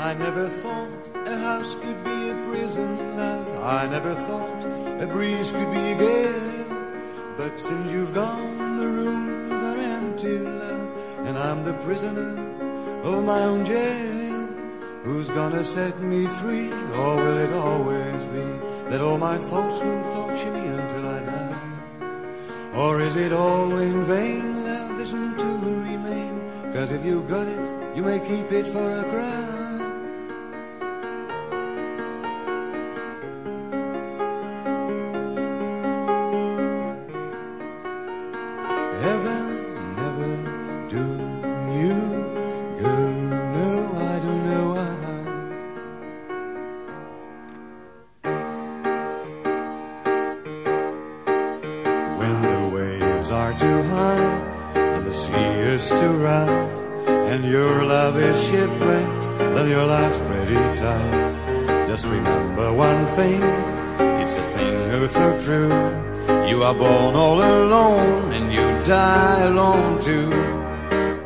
I never thought a house could be a prison, love. I never thought a breeze could be a gale. But since you've gone, the rooms are empty, love. And I'm the prisoner of my own jail. Who's gonna set me free? Or will it always be that all my thoughts will torture me until I die? Or is it all in vain, love isn't to remain? Cause if you got it, you may keep it for a crime. Are too high and the sea is too rough, and your love is shipwrecked, then your life's pretty tough. Just remember one thing, it's a thing oh so true. You are born all alone and you die alone too.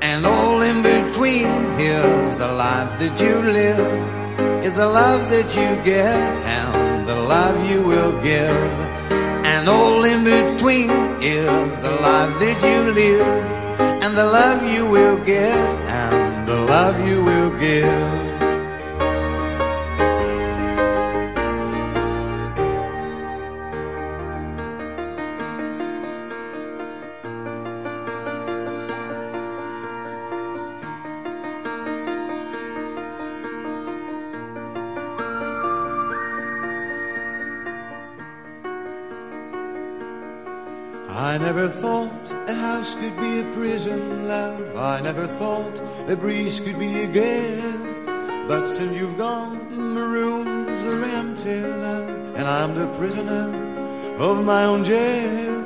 And all in between, here's the life that you live, is the love that you get and the love you will give. And all in between is the life that you live, and the love you will get, and the love you will give. I never thought a house could be a prison, love. I never thought a breeze could be a gale. But since you've gone, my rooms are empty, love. And I'm the prisoner of my own jail.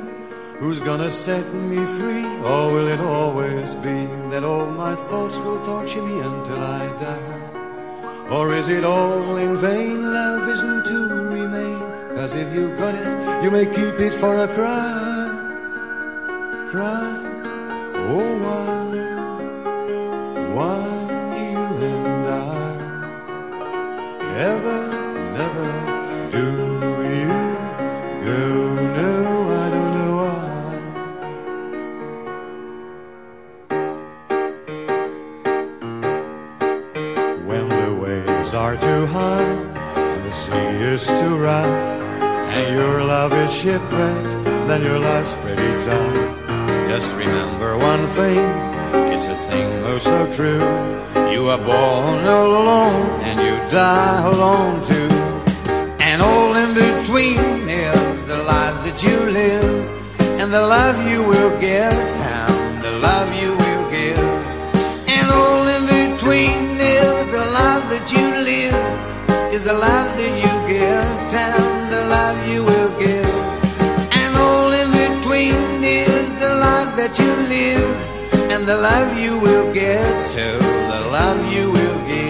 Who's gonna set me free? Or will it always be that all my thoughts will torture me until I die? Or is it all in vain? Love isn't to remain. Cause if you've got it, you may keep it for a cry cry. Oh, why, why you and I ever, never do you go? No, I don't know why. When the waves are too high and the sea is too rough, and your love is shipwrecked, then your life's pretty tough. Just remember one thing, it's a thing oh so true. You are born all alone and you die alone too. And all in between is the life that you live, and the love you will get, the love you will get, so the love you will give.